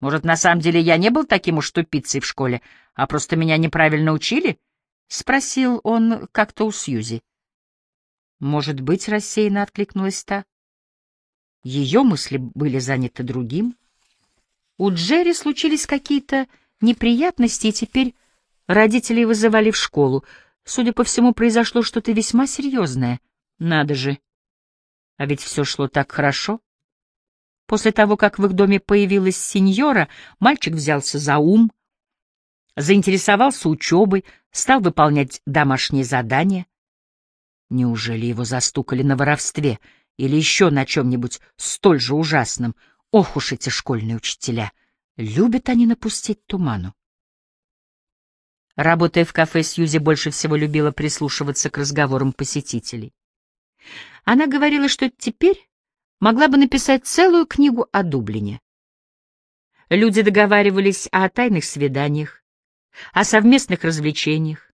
Может, на самом деле я не был таким уж тупицей в школе, а просто меня неправильно учили? — спросил он как-то у Сьюзи. «Может быть», — рассеянно откликнулась та. Ее мысли были заняты другим. У Джерри случились какие-то неприятности, и теперь родителей вызывали в школу. Судя по всему, произошло что-то весьма серьезное. Надо же. А ведь все шло так хорошо. После того, как в их доме появилась сеньора, мальчик взялся за ум, заинтересовался учебой, стал выполнять домашние задания. Неужели его застукали на воровстве или еще на чем-нибудь столь же ужасном? Ох уж эти школьные учителя! Любят они напустить туману. Работая в кафе, Сьюзи больше всего любила прислушиваться к разговорам посетителей. Она говорила, что теперь могла бы написать целую книгу о Дублине. Люди договаривались о тайных свиданиях, о совместных развлечениях,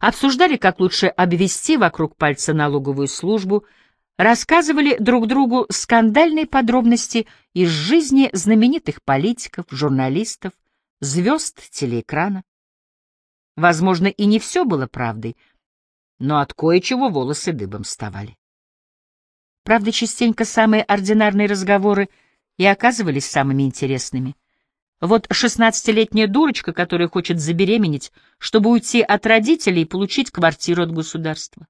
обсуждали, как лучше обвести вокруг пальца налоговую службу, рассказывали друг другу скандальные подробности из жизни знаменитых политиков, журналистов, звезд телеэкрана. Возможно, и не все было правдой, но от кое-чего волосы дыбом вставали. Правда, частенько самые ординарные разговоры и оказывались самыми интересными. Вот шестнадцатилетняя дурочка, которая хочет забеременеть, чтобы уйти от родителей и получить квартиру от государства.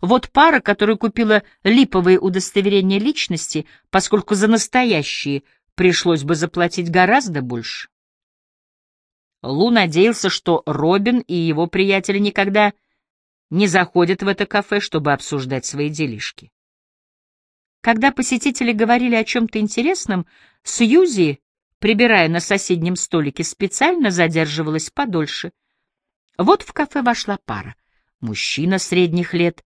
Вот пара, которая купила липовые удостоверения личности, поскольку за настоящие пришлось бы заплатить гораздо больше. Лу надеялся, что Робин и его приятели никогда не заходят в это кафе, чтобы обсуждать свои делишки. Когда посетители говорили о чем-то интересном, Сьюзи прибирая на соседнем столике, специально задерживалась подольше. Вот в кафе вошла пара. Мужчина средних лет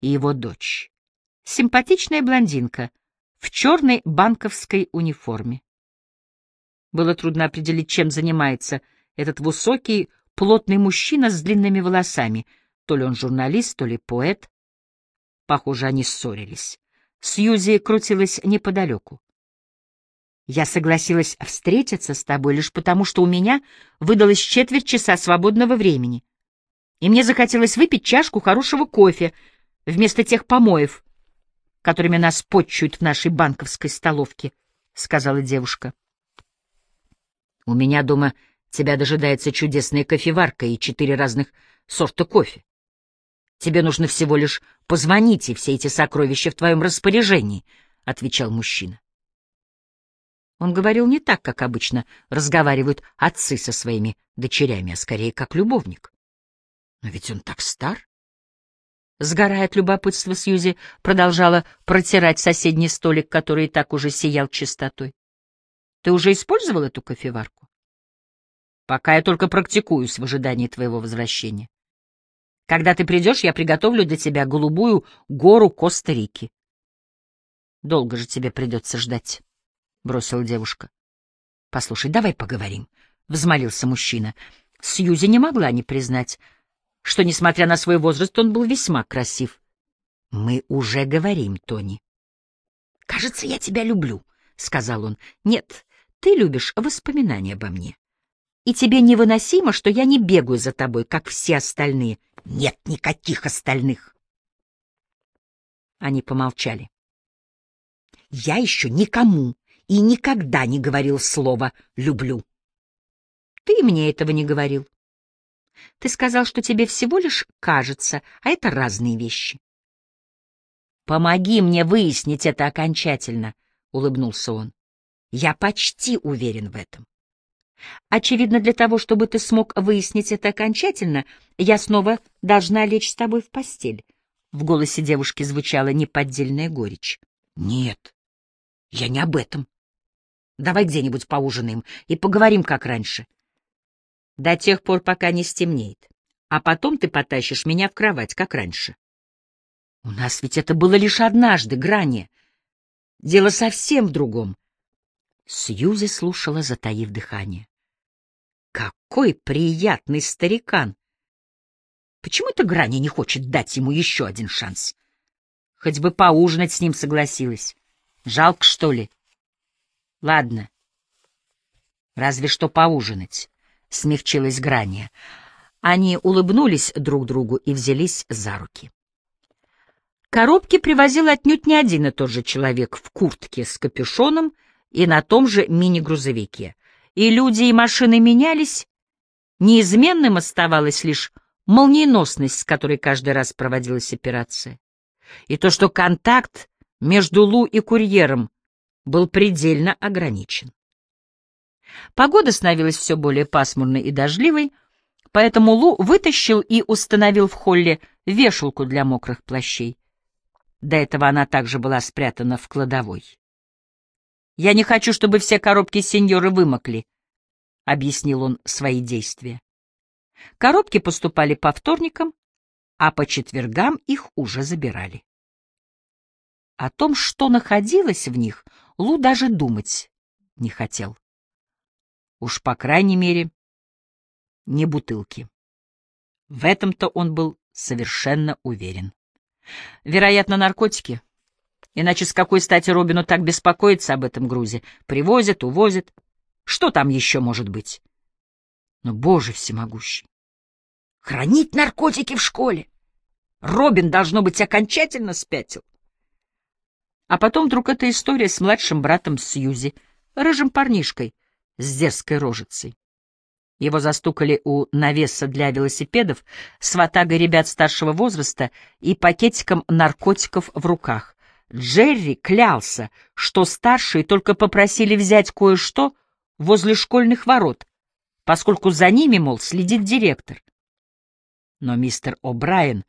и его дочь. Симпатичная блондинка в черной банковской униформе. Было трудно определить, чем занимается этот высокий, плотный мужчина с длинными волосами. То ли он журналист, то ли поэт. Похоже, они ссорились. Сьюзи крутилась неподалеку. Я согласилась встретиться с тобой лишь потому, что у меня выдалось четверть часа свободного времени, и мне захотелось выпить чашку хорошего кофе вместо тех помоев, которыми нас почуют в нашей банковской столовке, — сказала девушка. — У меня дома тебя дожидается чудесная кофеварка и четыре разных сорта кофе. Тебе нужно всего лишь позвонить, и все эти сокровища в твоем распоряжении, — отвечал мужчина. Он говорил не так, как обычно разговаривают отцы со своими дочерями, а скорее как любовник. Но ведь он так стар. Сгорая от любопытства, Сьюзи продолжала протирать соседний столик, который и так уже сиял чистотой. — Ты уже использовал эту кофеварку? — Пока я только практикуюсь в ожидании твоего возвращения. Когда ты придешь, я приготовлю для тебя голубую гору Коста-Рики. Долго же тебе придется ждать. — бросила девушка. — Послушай, давай поговорим, — взмолился мужчина. Сьюзи не могла не признать, что, несмотря на свой возраст, он был весьма красив. — Мы уже говорим, Тони. — Кажется, я тебя люблю, — сказал он. — Нет, ты любишь воспоминания обо мне. И тебе невыносимо, что я не бегаю за тобой, как все остальные. Нет никаких остальных. Они помолчали. Я еще никому и никогда не говорил слова «люблю». Ты мне этого не говорил. Ты сказал, что тебе всего лишь кажется, а это разные вещи. Помоги мне выяснить это окончательно, — улыбнулся он. Я почти уверен в этом. Очевидно, для того, чтобы ты смог выяснить это окончательно, я снова должна лечь с тобой в постель. В голосе девушки звучала неподдельная горечь. Нет, я не об этом. Давай где-нибудь поужинаем и поговорим, как раньше. До тех пор, пока не стемнеет. А потом ты потащишь меня в кровать, как раньше. У нас ведь это было лишь однажды, Грани. Дело совсем в другом. Сьюзи слушала, затаив дыхание. Какой приятный старикан! Почему эта Грани не хочет дать ему еще один шанс? Хоть бы поужинать с ним согласилась. Жалко, что ли? Ладно. Разве что поужинать, — смягчилась Грания. Они улыбнулись друг другу и взялись за руки. Коробки привозил отнюдь не один и тот же человек в куртке с капюшоном и на том же мини-грузовике. И люди, и машины менялись. Неизменным оставалась лишь молниеносность, с которой каждый раз проводилась операция. И то, что контакт между Лу и курьером был предельно ограничен. Погода становилась все более пасмурной и дождливой, поэтому Лу вытащил и установил в холле вешалку для мокрых плащей. До этого она также была спрятана в кладовой. «Я не хочу, чтобы все коробки сеньоры вымокли», — объяснил он свои действия. Коробки поступали по вторникам, а по четвергам их уже забирали. О том, что находилось в них, Лу даже думать не хотел. Уж по крайней мере, не бутылки. В этом-то он был совершенно уверен. Вероятно, наркотики. Иначе с какой стати Робину так беспокоиться об этом грузе? Привозят, увозят. Что там еще может быть? Но, боже всемогущий! Хранить наркотики в школе! Робин, должно быть, окончательно спятил. А потом вдруг эта история с младшим братом Сьюзи, рыжим парнишкой, с дерзкой рожицей. Его застукали у навеса для велосипедов с ватагой ребят старшего возраста и пакетиком наркотиков в руках. Джерри клялся, что старшие только попросили взять кое-что возле школьных ворот, поскольку за ними, мол, следит директор. Но мистер О'Брайен,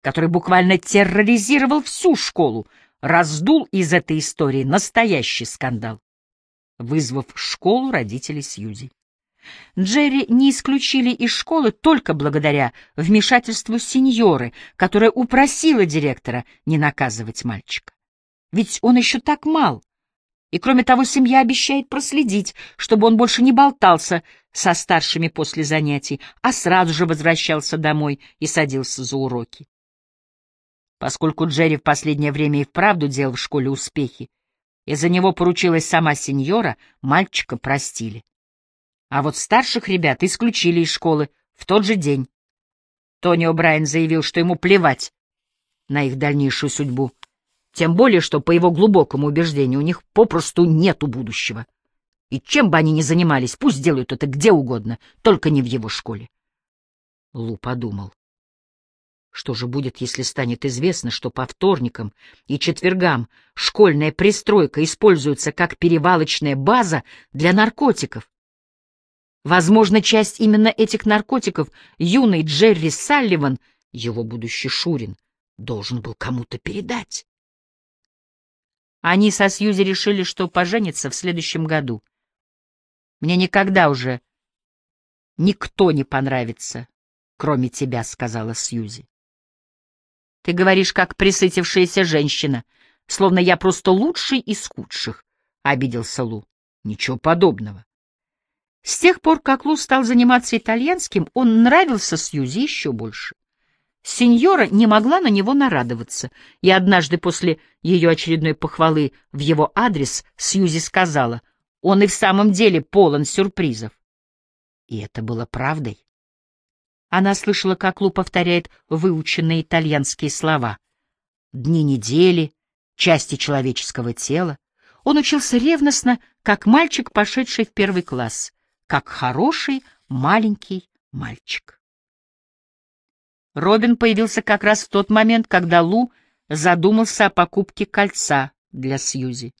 который буквально терроризировал всю школу, раздул из этой истории настоящий скандал, вызвав школу родителей Сьюзи. Джерри не исключили из школы только благодаря вмешательству сеньоры, которая упросила директора не наказывать мальчика. Ведь он еще так мал. И, кроме того, семья обещает проследить, чтобы он больше не болтался со старшими после занятий, а сразу же возвращался домой и садился за уроки. Поскольку Джерри в последнее время и вправду делал в школе успехи, и за него поручилась сама сеньора, мальчика простили. А вот старших ребят исключили из школы в тот же день. Тони О'Брайен заявил, что ему плевать на их дальнейшую судьбу, тем более, что, по его глубокому убеждению, у них попросту нету будущего. И чем бы они ни занимались, пусть делают это где угодно, только не в его школе. Лу подумал. Что же будет, если станет известно, что по вторникам и четвергам школьная пристройка используется как перевалочная база для наркотиков? Возможно, часть именно этих наркотиков юный Джерри Салливан, его будущий Шурин, должен был кому-то передать. Они со Сьюзи решили, что поженятся в следующем году. Мне никогда уже никто не понравится, кроме тебя, — сказала Сьюзи. Ты говоришь, как присытившаяся женщина, словно я просто лучший из худших, — обиделся Лу. Ничего подобного. С тех пор, как Лу стал заниматься итальянским, он нравился Сьюзи еще больше. Сеньора не могла на него нарадоваться, и однажды после ее очередной похвалы в его адрес Сьюзи сказала, он и в самом деле полон сюрпризов. И это было правдой. Она слышала, как Лу повторяет выученные итальянские слова. Дни недели, части человеческого тела. Он учился ревностно, как мальчик, пошедший в первый класс как хороший маленький мальчик. Робин появился как раз в тот момент, когда Лу задумался о покупке кольца для Сьюзи.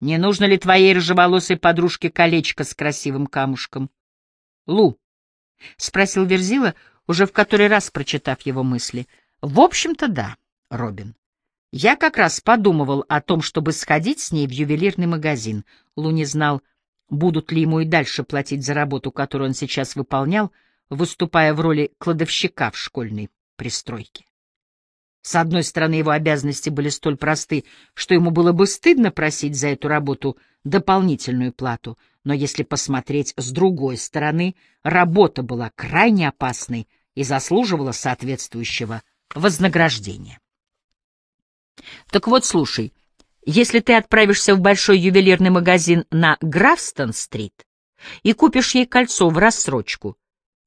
«Не нужно ли твоей рыжеволосой подружке колечко с красивым камушком?» «Лу», — спросил Верзила, уже в который раз прочитав его мысли. «В общем-то, да, Робин. Я как раз подумывал о том, чтобы сходить с ней в ювелирный магазин. Лу не знал, будут ли ему и дальше платить за работу, которую он сейчас выполнял, выступая в роли кладовщика в школьной пристройке. С одной стороны, его обязанности были столь просты, что ему было бы стыдно просить за эту работу дополнительную плату, но если посмотреть с другой стороны, работа была крайне опасной и заслуживала соответствующего вознаграждения. Так вот, слушай, если ты отправишься в большой ювелирный магазин на Графстон-стрит, и купишь ей кольцо в рассрочку,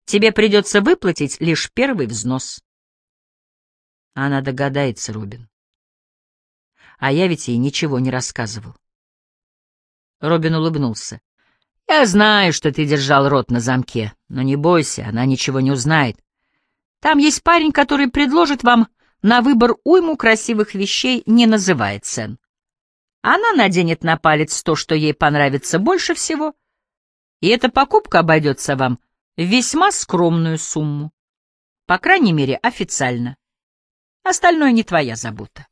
тебе придется выплатить лишь первый взнос. Она догадается, Робин. А я ведь ей ничего не рассказывал. Робин улыбнулся. Я знаю, что ты держал рот на замке, но не бойся, она ничего не узнает. Там есть парень, который предложит вам на выбор уйму красивых вещей, не называя цен. Она наденет на палец то, что ей понравится больше всего, и эта покупка обойдется вам весьма скромную сумму. По крайней мере, официально. Остальное не твоя забота.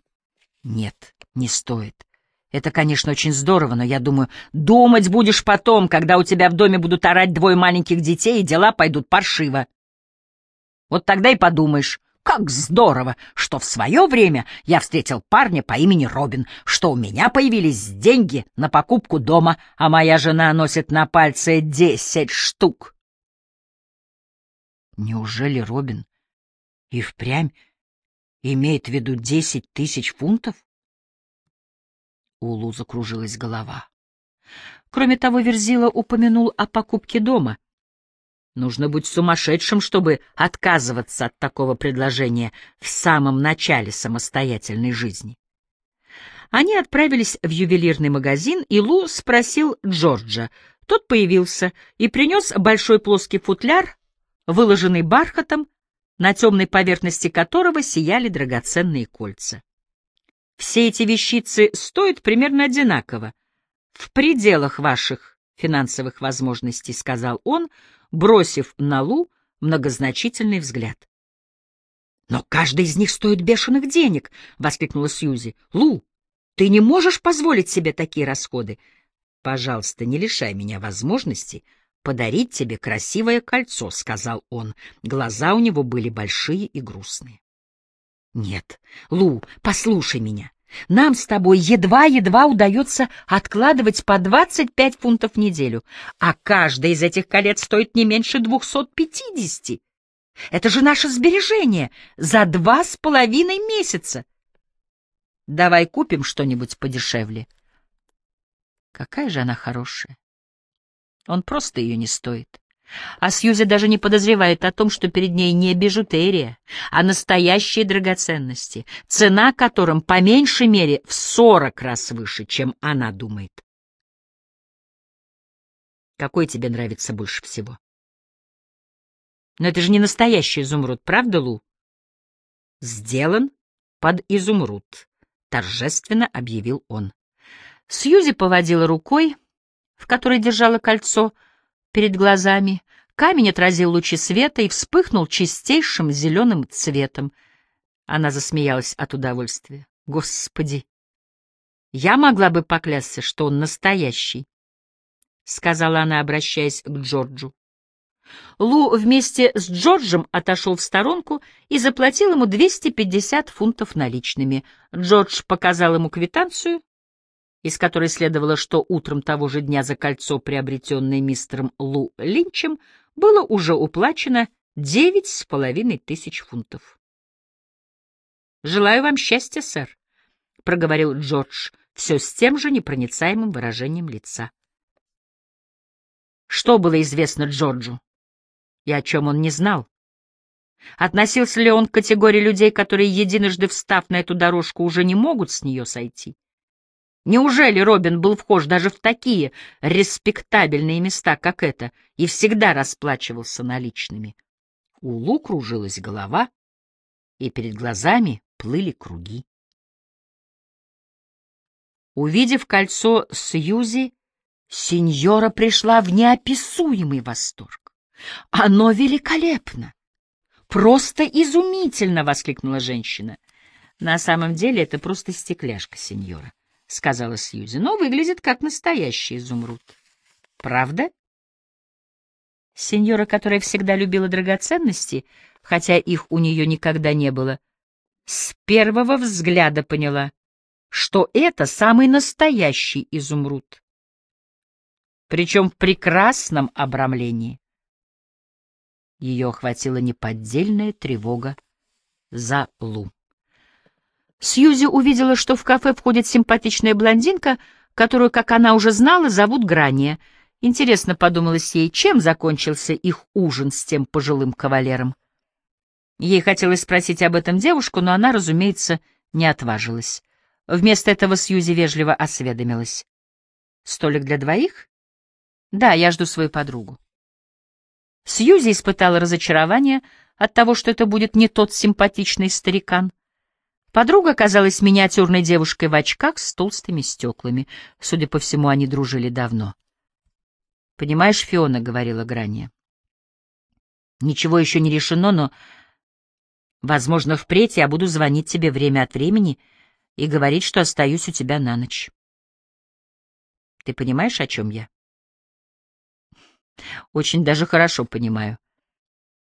Нет, не стоит. Это, конечно, очень здорово, но я думаю, думать будешь потом, когда у тебя в доме будут орать двое маленьких детей, и дела пойдут паршиво. Вот тогда и подумаешь, как здорово, что в свое время я встретил парня по имени Робин, что у меня появились деньги на покупку дома, а моя жена носит на пальце десять штук. Неужели Робин и впрямь имеет в виду десять тысяч фунтов? У Лу закружилась голова. Кроме того, Верзила упомянул о покупке дома. Нужно быть сумасшедшим, чтобы отказываться от такого предложения в самом начале самостоятельной жизни. Они отправились в ювелирный магазин, и Лу спросил Джорджа. Тот появился и принес большой плоский футляр, выложенный бархатом, на темной поверхности которого сияли драгоценные кольца. Все эти вещицы стоят примерно одинаково. В пределах ваших финансовых возможностей, — сказал он, бросив на Лу многозначительный взгляд. «Но каждый из них стоит бешеных денег!» — воскликнула Сьюзи. «Лу, ты не можешь позволить себе такие расходы? Пожалуйста, не лишай меня возможности подарить тебе красивое кольцо», — сказал он. Глаза у него были большие и грустные. Нет, Лу, послушай меня. Нам с тобой едва-едва удается откладывать по 25 фунтов в неделю, а каждое из этих колец стоит не меньше 250. Это же наше сбережение за два с половиной месяца. Давай купим что-нибудь подешевле. Какая же она хорошая. Он просто ее не стоит. А Сьюзи даже не подозревает о том, что перед ней не бижутерия, а настоящие драгоценности, цена которым по меньшей мере в сорок раз выше, чем она думает. Какой тебе нравится больше всего? Но это же не настоящий изумруд, правда, Лу? Сделан под изумруд, торжественно объявил он. Сьюзи поводила рукой, в которой держала кольцо, — перед глазами, камень отразил лучи света и вспыхнул чистейшим зеленым цветом. Она засмеялась от удовольствия. Господи! Я могла бы поклясться, что он настоящий, — сказала она, обращаясь к Джорджу. Лу вместе с Джорджем отошел в сторонку и заплатил ему 250 фунтов наличными. Джордж показал ему квитанцию, из которой следовало, что утром того же дня за кольцо, приобретенное мистером Лу Линчем, было уже уплачено девять с половиной тысяч фунтов. «Желаю вам счастья, сэр», — проговорил Джордж, все с тем же непроницаемым выражением лица. Что было известно Джорджу? И о чем он не знал? Относился ли он к категории людей, которые, единожды встав на эту дорожку, уже не могут с нее сойти? Неужели Робин был вхож даже в такие респектабельные места, как это, и всегда расплачивался наличными? У Лу кружилась голова, и перед глазами плыли круги. Увидев кольцо Сьюзи, сеньора пришла в неописуемый восторг. «Оно великолепно! Просто изумительно!» — воскликнула женщина. «На самом деле это просто стекляшка, сеньора. — сказала Сьюзи, — но выглядит как настоящий изумруд. Правда? Сеньора, которая всегда любила драгоценности, хотя их у нее никогда не было, с первого взгляда поняла, что это самый настоящий изумруд. Причем в прекрасном обрамлении. Ее охватила неподдельная тревога за Лу. Сьюзи увидела, что в кафе входит симпатичная блондинка, которую, как она уже знала, зовут Грания. Интересно, подумалось ей, чем закончился их ужин с тем пожилым кавалером. Ей хотелось спросить об этом девушку, но она, разумеется, не отважилась. Вместо этого Сьюзи вежливо осведомилась. «Столик для двоих?» «Да, я жду свою подругу». Сьюзи испытала разочарование от того, что это будет не тот симпатичный старикан. Подруга оказалась миниатюрной девушкой в очках с толстыми стеклами. Судя по всему, они дружили давно. «Понимаешь, Фиона», — говорила Грания, — «ничего еще не решено, но, возможно, впредь я буду звонить тебе время от времени и говорить, что остаюсь у тебя на ночь. Ты понимаешь, о чем я?» «Очень даже хорошо понимаю.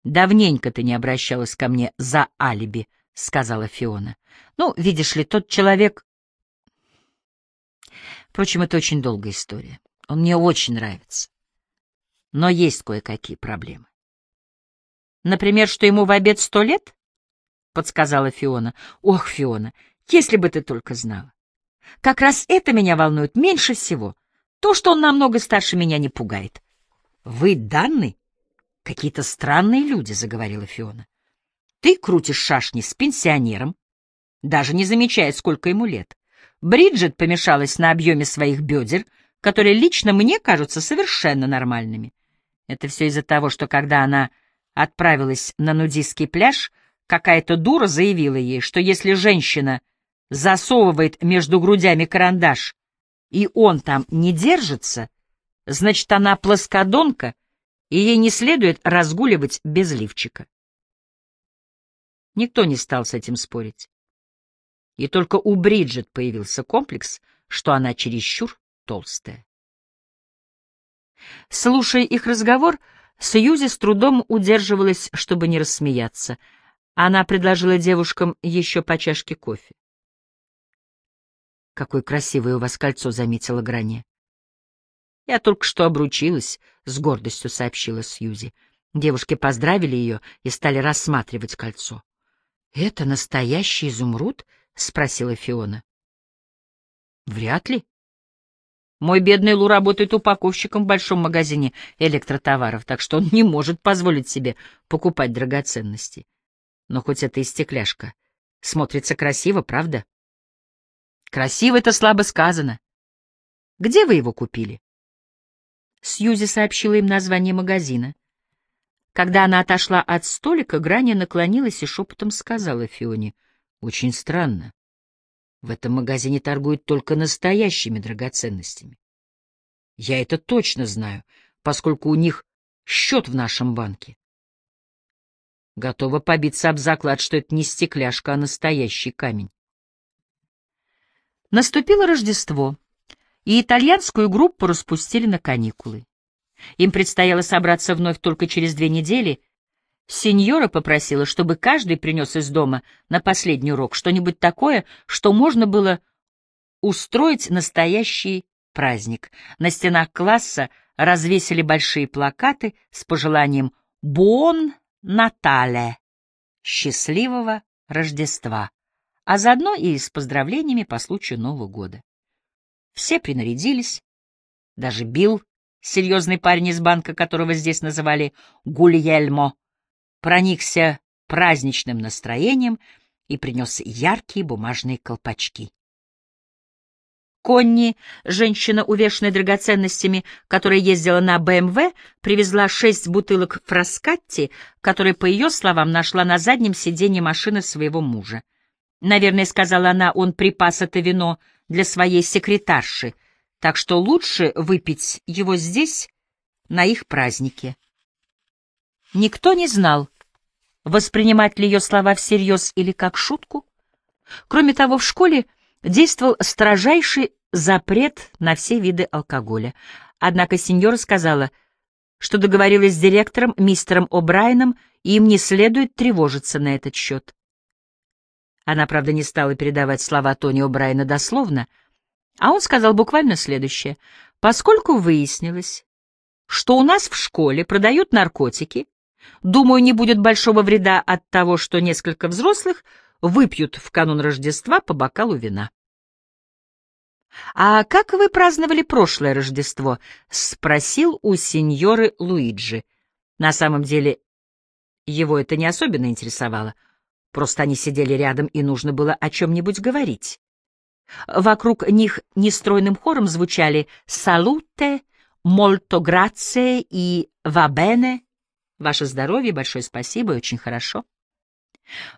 Давненько ты не обращалась ко мне за алиби», — сказала Фиона. «Ну, видишь ли, тот человек...» Впрочем, это очень долгая история. Он мне очень нравится. Но есть кое-какие проблемы. Например, что ему в обед сто лет? — подсказала Фиона. Ох, Фиона, если бы ты только знала. Как раз это меня волнует меньше всего. То, что он намного старше меня, не пугает. Вы, Данны, какие-то странные люди, — заговорила Фиона. Ты крутишь шашни с пенсионером, даже не замечая, сколько ему лет. Бриджит помешалась на объеме своих бедер, которые лично мне кажутся совершенно нормальными. Это все из-за того, что когда она отправилась на нудистский пляж, какая-то дура заявила ей, что если женщина засовывает между грудями карандаш, и он там не держится, значит, она плоскодонка, и ей не следует разгуливать без лифчика. Никто не стал с этим спорить. И только у Бриджит появился комплекс, что она чересчур толстая. Слушая их разговор, Сьюзи с трудом удерживалась, чтобы не рассмеяться. Она предложила девушкам еще по чашке кофе. «Какое красивое у вас кольцо», — заметила Грани. «Я только что обручилась», — с гордостью сообщила Сьюзи. Девушки поздравили ее и стали рассматривать кольцо. «Это настоящий изумруд?» — спросила Фиона. «Вряд ли», мой бедный Лу работает упаковщиком в большом магазине электротоваров, так что он не может позволить себе покупать драгоценности. Но хоть это и стекляшка. Смотрится красиво, правда? Красиво — это слабо сказано. Где вы его купили? Сьюзи сообщила им название магазина. Когда она отошла от столика, Граня наклонилась и шепотом сказала Фионе. «Очень странно. В этом магазине торгуют только настоящими драгоценностями. Я это точно знаю, поскольку у них счет в нашем банке. Готова побиться об заклад, что это не стекляшка, а настоящий камень. Наступило Рождество, и итальянскую группу распустили на каникулы. Им предстояло собраться вновь только через две недели, Сеньора попросила, чтобы каждый принес из дома на последний урок что-нибудь такое, что можно было устроить настоящий праздник. На стенах класса развесили большие плакаты с пожеланием «Бон Натале» — «Счастливого Рождества», а заодно и с поздравлениями по случаю Нового года. Все принарядились, даже Билл, серьезный парень из банка, которого здесь называли Гульельмо, проникся праздничным настроением и принес яркие бумажные колпачки. Конни, женщина, увешанная драгоценностями, которая ездила на БМВ, привезла шесть бутылок фраскатти, которые, по ее словам, нашла на заднем сиденье машины своего мужа. Наверное, сказала она, он припас это вино для своей секретарши, так что лучше выпить его здесь, на их празднике. Никто не знал, воспринимать ли ее слова всерьез или как шутку. Кроме того, в школе действовал строжайший запрет на все виды алкоголя. Однако сеньора сказала, что договорилась с директором, мистером О'Брайеном, и им не следует тревожиться на этот счет. Она, правда, не стала передавать слова Тони О'Брайена дословно, а он сказал буквально следующее. «Поскольку выяснилось, что у нас в школе продают наркотики, думаю, не будет большого вреда от того, что несколько взрослых выпьют в канун Рождества по бокалу вина». «А как вы праздновали прошлое Рождество?» — спросил у сеньоры Луиджи. На самом деле, его это не особенно интересовало. Просто они сидели рядом, и нужно было о чем-нибудь говорить. Вокруг них нестройным хором звучали «Салуте», «Мольто грация» и «Вабене». Ваше здоровье, большое спасибо, очень хорошо.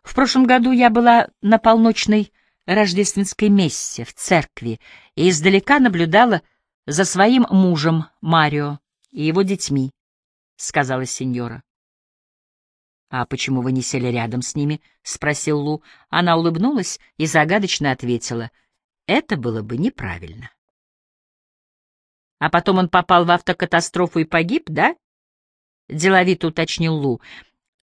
В прошлом году я была на полночной рождественской мессе в церкви и издалека наблюдала за своим мужем Марио и его детьми, — сказала сеньора. — А почему вы не сели рядом с ними? — спросил Лу. Она улыбнулась и загадочно ответила. — Это было бы неправильно. — А потом он попал в автокатастрофу и погиб, да? — деловито уточнил Лу.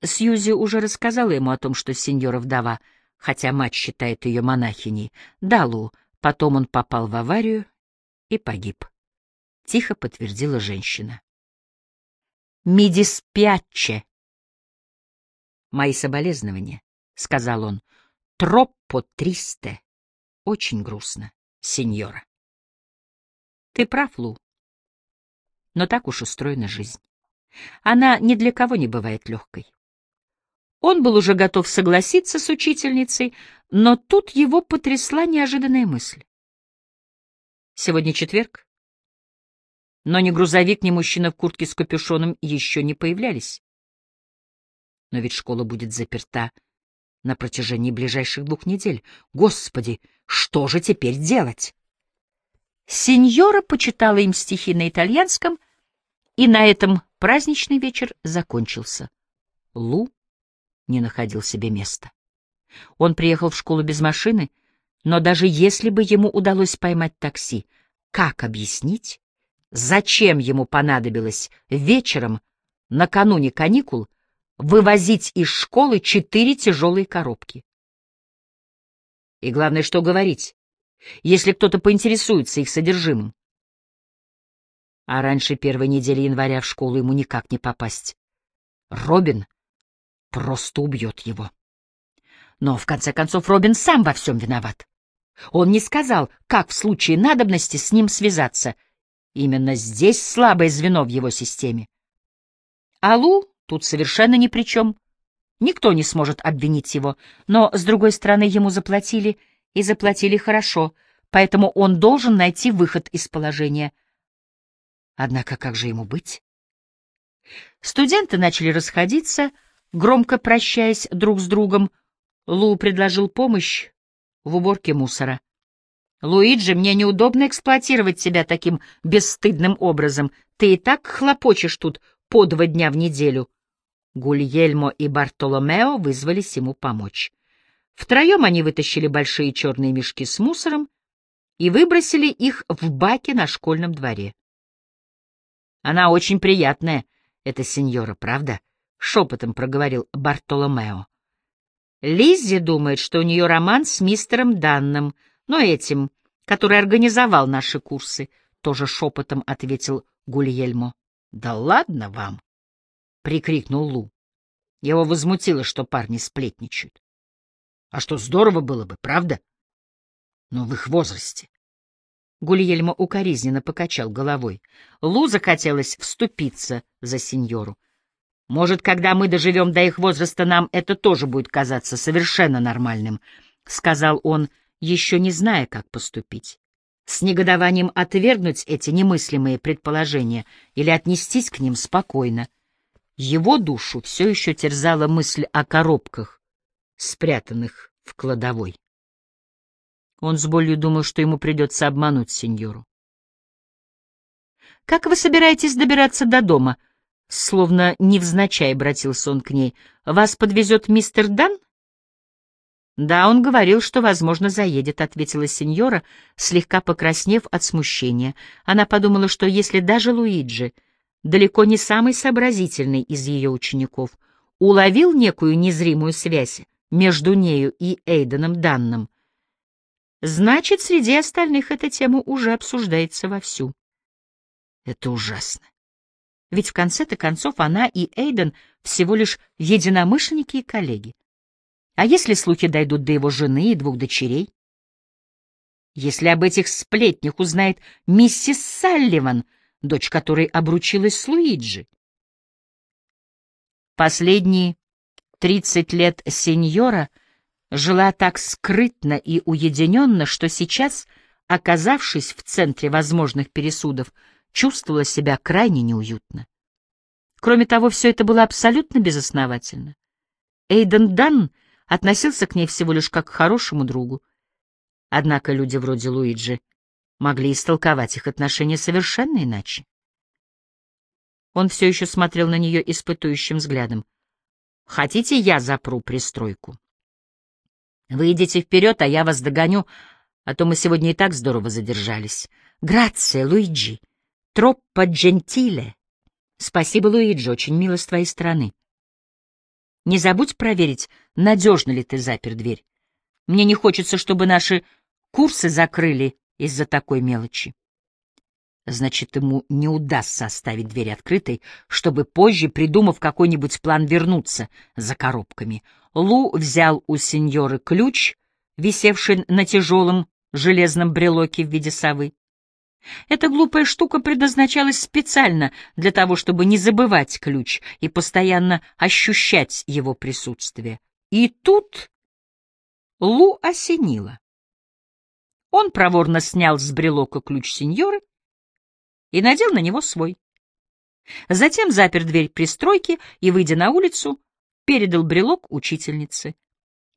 Сьюзи уже рассказала ему о том, что сеньора вдова, хотя мать считает ее монахиней. Да, Лу, потом он попал в аварию и погиб. Тихо подтвердила женщина. «Мидиспячче!» «Мои соболезнования», — сказал он. «Троппо тристе». Очень грустно, сеньора. Ты прав, Лу. Но так уж устроена жизнь. Она ни для кого не бывает легкой. Он был уже готов согласиться с учительницей, но тут его потрясла неожиданная мысль. Сегодня четверг, но ни грузовик, ни мужчина в куртке с капюшоном еще не появлялись. Но ведь школа будет заперта на протяжении ближайших двух недель. Господи, что же теперь делать? Сеньора почитала им стихи на итальянском, и на этом праздничный вечер закончился. Лу не находил себе места. Он приехал в школу без машины, но даже если бы ему удалось поймать такси, как объяснить, зачем ему понадобилось вечером, накануне каникул, вывозить из школы четыре тяжелые коробки? И главное, что говорить, если кто-то поинтересуется их содержимым. А раньше первой недели января в школу ему никак не попасть. Робин просто убьет его. Но, в конце концов, Робин сам во всем виноват. Он не сказал, как в случае надобности с ним связаться. Именно здесь слабое звено в его системе. Алу тут совершенно ни при чем. Никто не сможет обвинить его, но, с другой стороны, ему заплатили, и заплатили хорошо, поэтому он должен найти выход из положения. Однако как же ему быть? Студенты начали расходиться, — Громко прощаясь друг с другом, Лу предложил помощь в уборке мусора. «Луиджи, мне неудобно эксплуатировать тебя таким бесстыдным образом. Ты и так хлопочешь тут по два дня в неделю». Гульельмо и Бартоломео вызвались ему помочь. Втроем они вытащили большие черные мешки с мусором и выбросили их в баке на школьном дворе. «Она очень приятная, эта сеньора, правда?» — шепотом проговорил Бартоломео. Лиззи думает, что у нее роман с мистером Данным, но этим, который организовал наши курсы, — тоже шепотом ответил Гульельмо. — Да ладно вам! — прикрикнул Лу. Его возмутило, что парни сплетничают. А что здорово было бы, правда? Но в их возрасте. Гульельмо укоризненно покачал головой. Лу захотелось вступиться за сеньору. Может, когда мы доживем до их возраста, нам это тоже будет казаться совершенно нормальным, — сказал он, еще не зная, как поступить. С негодованием отвергнуть эти немыслимые предположения или отнестись к ним спокойно. Его душу все еще терзала мысль о коробках, спрятанных в кладовой. Он с болью думал, что ему придется обмануть сеньору. «Как вы собираетесь добираться до дома?» Словно невзначай обратился он к ней. «Вас подвезет мистер Дан?» «Да, он говорил, что, возможно, заедет», — ответила сеньора, слегка покраснев от смущения. Она подумала, что если даже Луиджи, далеко не самый сообразительный из ее учеников, уловил некую незримую связь между нею и Эйденом Данным, значит, среди остальных эта тема уже обсуждается вовсю. Это ужасно. Ведь в конце-то концов она и Эйден всего лишь единомышленники и коллеги. А если слухи дойдут до его жены и двух дочерей? Если об этих сплетнях узнает миссис Салливан, дочь которой обручилась с Луиджи. Последние тридцать лет сеньора жила так скрытно и уединенно, что сейчас, оказавшись в центре возможных пересудов, чувствовала себя крайне неуютно. Кроме того, все это было абсолютно безосновательно. Эйден Дан относился к ней всего лишь как к хорошему другу. Однако люди вроде Луиджи могли истолковать их отношения совершенно иначе. Он все еще смотрел на нее испытующим взглядом. «Хотите, я запру пристройку? Вы идите вперед, а я вас догоню, а то мы сегодня и так здорово задержались. Грация, Луиджи! Троппа джентиле!» «Спасибо, Луиджи, очень мило с твоей стороны. Не забудь проверить, надежно ли ты запер дверь. Мне не хочется, чтобы наши курсы закрыли из-за такой мелочи. Значит, ему не удастся оставить дверь открытой, чтобы позже, придумав какой-нибудь план, вернуться за коробками. Лу взял у сеньоры ключ, висевший на тяжелом железном брелоке в виде совы. Эта глупая штука предназначалась специально для того, чтобы не забывать ключ и постоянно ощущать его присутствие. И тут Лу осенило. Он проворно снял с брелока ключ сеньоры и надел на него свой. Затем запер дверь пристройки и, выйдя на улицу, передал брелок учительнице.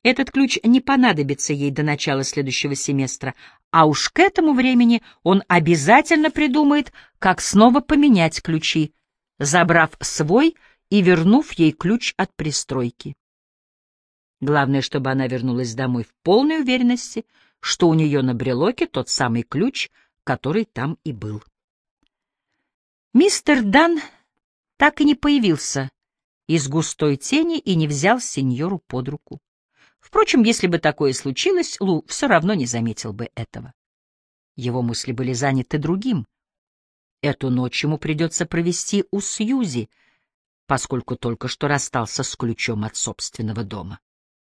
Этот ключ не понадобится ей до начала следующего семестра, а уж к этому времени он обязательно придумает, как снова поменять ключи, забрав свой и вернув ей ключ от пристройки. Главное, чтобы она вернулась домой в полной уверенности, что у нее на брелоке тот самый ключ, который там и был. Мистер Дан так и не появился из густой тени и не взял сеньору под руку. Впрочем, если бы такое случилось, Лу все равно не заметил бы этого. Его мысли были заняты другим. Эту ночь ему придется провести у Сьюзи, поскольку только что расстался с ключом от собственного дома.